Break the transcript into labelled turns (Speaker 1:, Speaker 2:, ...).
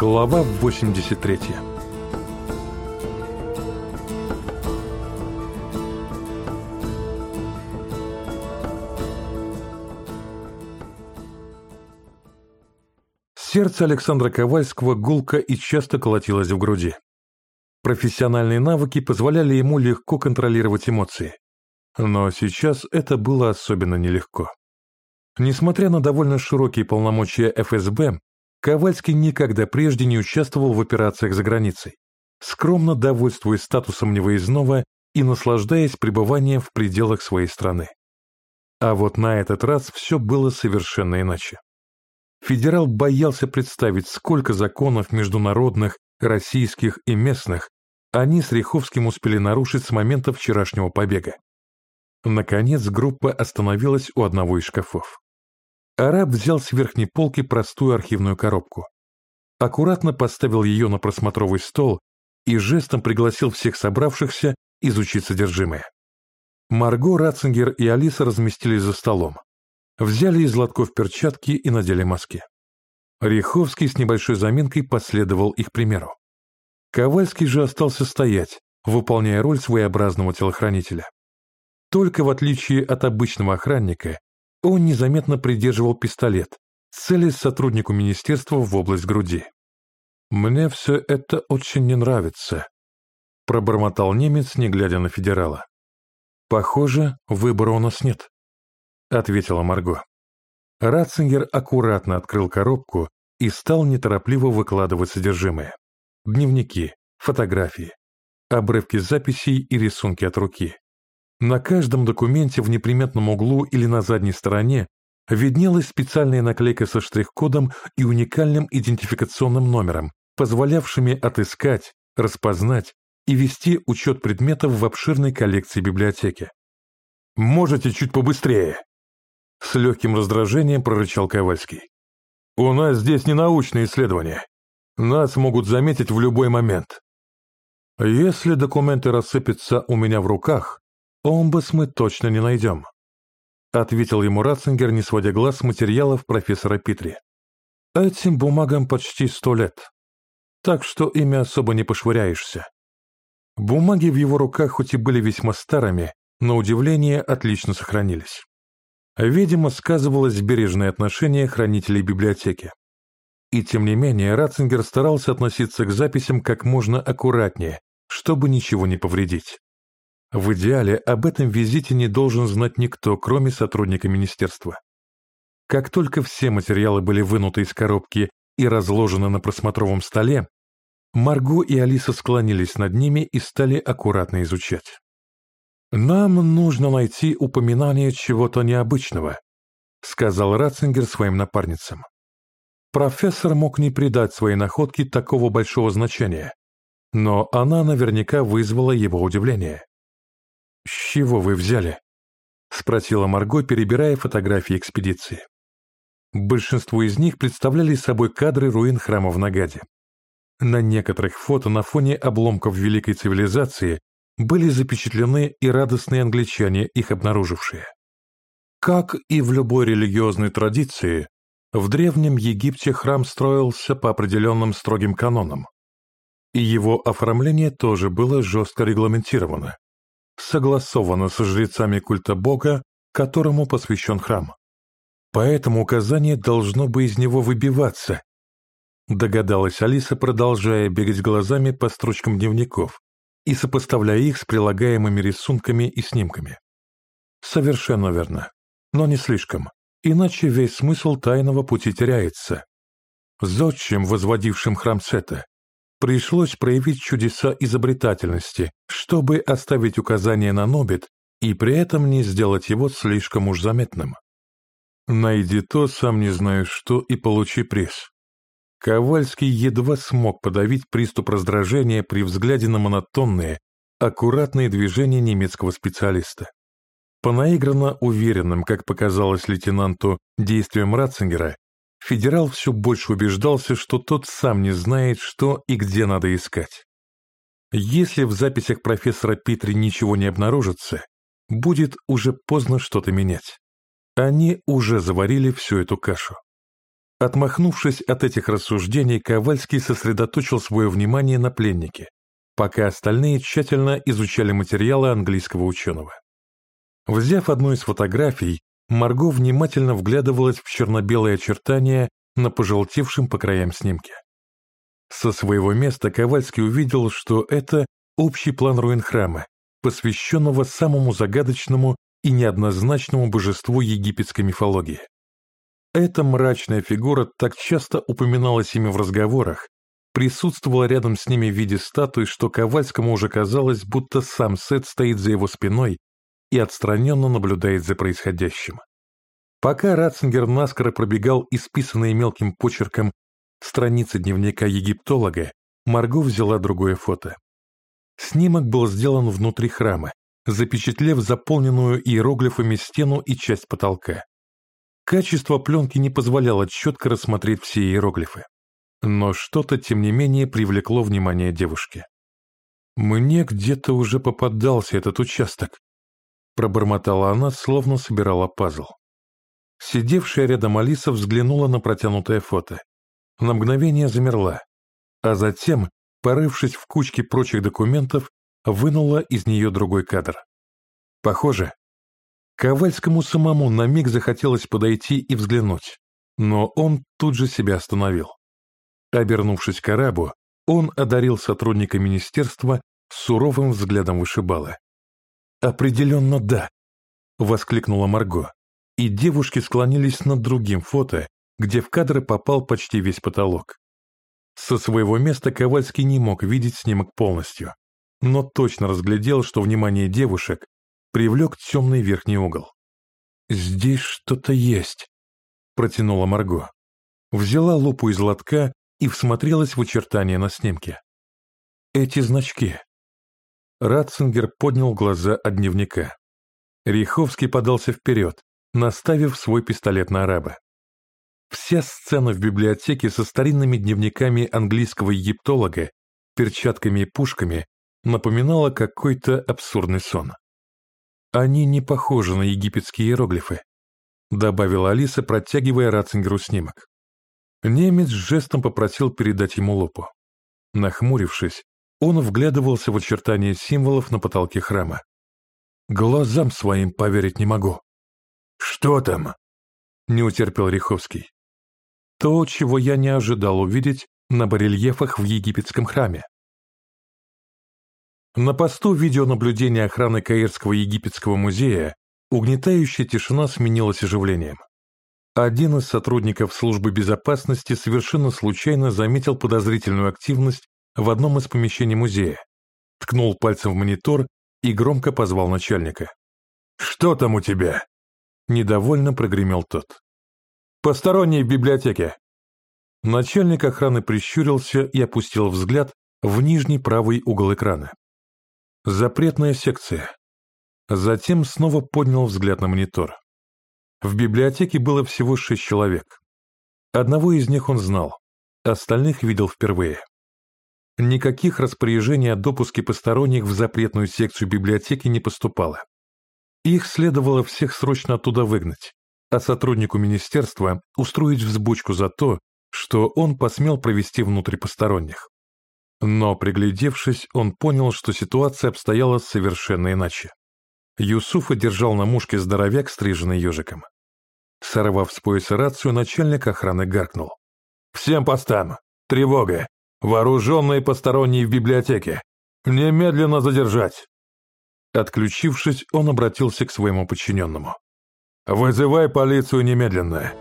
Speaker 1: Глава 83 Сердце Александра Ковальского гулко и часто колотилось в груди. Профессиональные навыки позволяли ему легко контролировать эмоции. Но сейчас это было особенно нелегко. Несмотря на довольно широкие полномочия ФСБ, Ковальский никогда прежде не участвовал в операциях за границей, скромно довольствуясь статусом невыездного и наслаждаясь пребыванием в пределах своей страны. А вот на этот раз все было совершенно иначе. Федерал боялся представить, сколько законов международных, российских и местных они с Риховским успели нарушить с момента вчерашнего побега. Наконец группа остановилась у одного из шкафов. Араб взял с верхней полки простую архивную коробку. Аккуратно поставил ее на просмотровый стол и жестом пригласил всех собравшихся изучить содержимое. Марго, Ратцингер и Алиса разместились за столом. Взяли из лотков перчатки и надели маски. Риховский с небольшой заминкой последовал их примеру. Ковальский же остался стоять, выполняя роль своеобразного телохранителя. Только в отличие от обычного охранника, он незаметно придерживал пистолет, целясь сотруднику министерства в область груди. «Мне все это очень не нравится», — пробормотал немец, не глядя на федерала. «Похоже, выбора у нас нет», — ответила Марго. Ратцингер аккуратно открыл коробку и стал неторопливо выкладывать содержимое. Дневники, фотографии, обрывки записей и рисунки от руки. На каждом документе в неприметном углу или на задней стороне виднелась специальная наклейка со штрих-кодом и уникальным идентификационным номером, позволявшими отыскать, распознать и вести учет предметов в обширной коллекции библиотеки. «Можете чуть побыстрее!» С легким раздражением прорычал Ковальский. «У нас здесь не научные исследования. Нас могут заметить в любой момент. Если документы рассыпятся у меня в руках, «Омбас мы точно не найдем», — ответил ему Ратцингер, не сводя глаз с материалов профессора Питри. «Этим бумагам почти сто лет, так что ими особо не пошвыряешься». Бумаги в его руках хоть и были весьма старыми, но удивление отлично сохранились. Видимо, сказывалось бережное отношение хранителей библиотеки. И тем не менее Ратцингер старался относиться к записям как можно аккуратнее, чтобы ничего не повредить. В идеале об этом визите не должен знать никто, кроме сотрудника министерства. Как только все материалы были вынуты из коробки и разложены на просмотровом столе, Марго и Алиса склонились над ними и стали аккуратно изучать. «Нам нужно найти упоминание чего-то необычного», сказал Ратцингер своим напарницам. Профессор мог не придать своей находке такого большого значения, но она наверняка вызвала его удивление. «С чего вы взяли?» — спросила Марго, перебирая фотографии экспедиции. Большинство из них представляли собой кадры руин храма в Нагаде. На некоторых фото на фоне обломков великой цивилизации были запечатлены и радостные англичане, их обнаружившие. Как и в любой религиозной традиции, в Древнем Египте храм строился по определенным строгим канонам, и его оформление тоже было жестко регламентировано согласовано со жрецами культа Бога, которому посвящен храм. Поэтому указание должно бы из него выбиваться. Догадалась Алиса, продолжая бегать глазами по строчкам дневников и сопоставляя их с прилагаемыми рисунками и снимками. Совершенно верно, но не слишком, иначе весь смысл тайного пути теряется. Зодчим, возводившим храм Сета, Пришлось проявить чудеса изобретательности, чтобы оставить указание на Нобит и при этом не сделать его слишком уж заметным. Найди то, сам не знаю что, и получи приз. Ковальский едва смог подавить приступ раздражения при взгляде на монотонные, аккуратные движения немецкого специалиста. По наигранно уверенным, как показалось лейтенанту, действиям Ратцингера, Федерал все больше убеждался, что тот сам не знает, что и где надо искать. Если в записях профессора Питри ничего не обнаружится, будет уже поздно что-то менять. Они уже заварили всю эту кашу. Отмахнувшись от этих рассуждений, Ковальский сосредоточил свое внимание на пленнике, пока остальные тщательно изучали материалы английского ученого. Взяв одну из фотографий, Марго внимательно вглядывалась в черно-белые очертания на пожелтевшем по краям снимке. Со своего места Ковальский увидел, что это общий план руин храма, посвященного самому загадочному и неоднозначному божеству египетской мифологии. Эта мрачная фигура так часто упоминалась ими в разговорах, присутствовала рядом с ними в виде статуи, что Ковальскому уже казалось, будто сам Сет стоит за его спиной и отстраненно наблюдает за происходящим. Пока Ратцингер наскоро пробегал исписанные мелким почерком страницы дневника египтолога, Марго взяла другое фото. Снимок был сделан внутри храма, запечатлев заполненную иероглифами стену и часть потолка. Качество пленки не позволяло четко рассмотреть все иероглифы. Но что-то, тем не менее, привлекло внимание девушки. «Мне где-то уже попадался этот участок», — пробормотала она, словно собирала пазл. Сидевшая рядом Алиса взглянула на протянутое фото. На мгновение замерла, а затем, порывшись в кучке прочих документов, вынула из нее другой кадр. Похоже, Ковальскому самому на миг захотелось подойти и взглянуть, но он тут же себя остановил. Обернувшись к арабу, он одарил сотрудника министерства суровым взглядом вышибала. «Определенно да!» — воскликнула Марго и девушки склонились над другим фото, где в кадры попал почти весь потолок. Со своего места Ковальский не мог видеть снимок полностью, но точно разглядел, что внимание девушек привлек темный верхний угол. «Здесь что-то есть», — протянула Марго. Взяла лупу из лотка и всмотрелась в очертания на снимке. «Эти значки». Ратцингер поднял глаза от дневника. Риховский подался вперед, наставив свой пистолет на араба. Вся сцена в библиотеке со старинными дневниками английского египтолога, перчатками и пушками напоминала какой-то абсурдный сон. «Они не похожи на египетские иероглифы», добавила Алиса, протягивая Ратцингеру снимок. Немец жестом попросил передать ему лупу. Нахмурившись, он вглядывался в очертания символов на потолке храма. «Глазам своим поверить не могу», «Что там?» — не утерпел Риховский. «То, чего я не ожидал увидеть на барельефах в египетском храме». На посту видеонаблюдения охраны Каирского египетского музея угнетающая тишина сменилась оживлением. Один из сотрудников службы безопасности совершенно случайно заметил подозрительную активность в одном из помещений музея, ткнул пальцем в монитор и громко позвал начальника. «Что там у тебя?» Недовольно прогремел тот. «Посторонние в библиотеке!» Начальник охраны прищурился и опустил взгляд в нижний правый угол экрана. Запретная секция. Затем снова поднял взгляд на монитор. В библиотеке было всего шесть человек. Одного из них он знал, остальных видел впервые. Никаких распоряжений о допуске посторонних в запретную секцию библиотеки не поступало. Их следовало всех срочно оттуда выгнать, а сотруднику министерства устроить взбучку за то, что он посмел провести внутрь посторонних. Но, приглядевшись, он понял, что ситуация обстояла совершенно иначе. Юсуфа держал на мушке здоровяк, стриженный ежиком. Сорвав с пояса рацию, начальник охраны гаркнул. «Всем постам! Тревога! Вооруженные посторонние в библиотеке! Немедленно задержать!» Отключившись, он обратился к своему подчиненному. «Вызывай полицию немедленно!»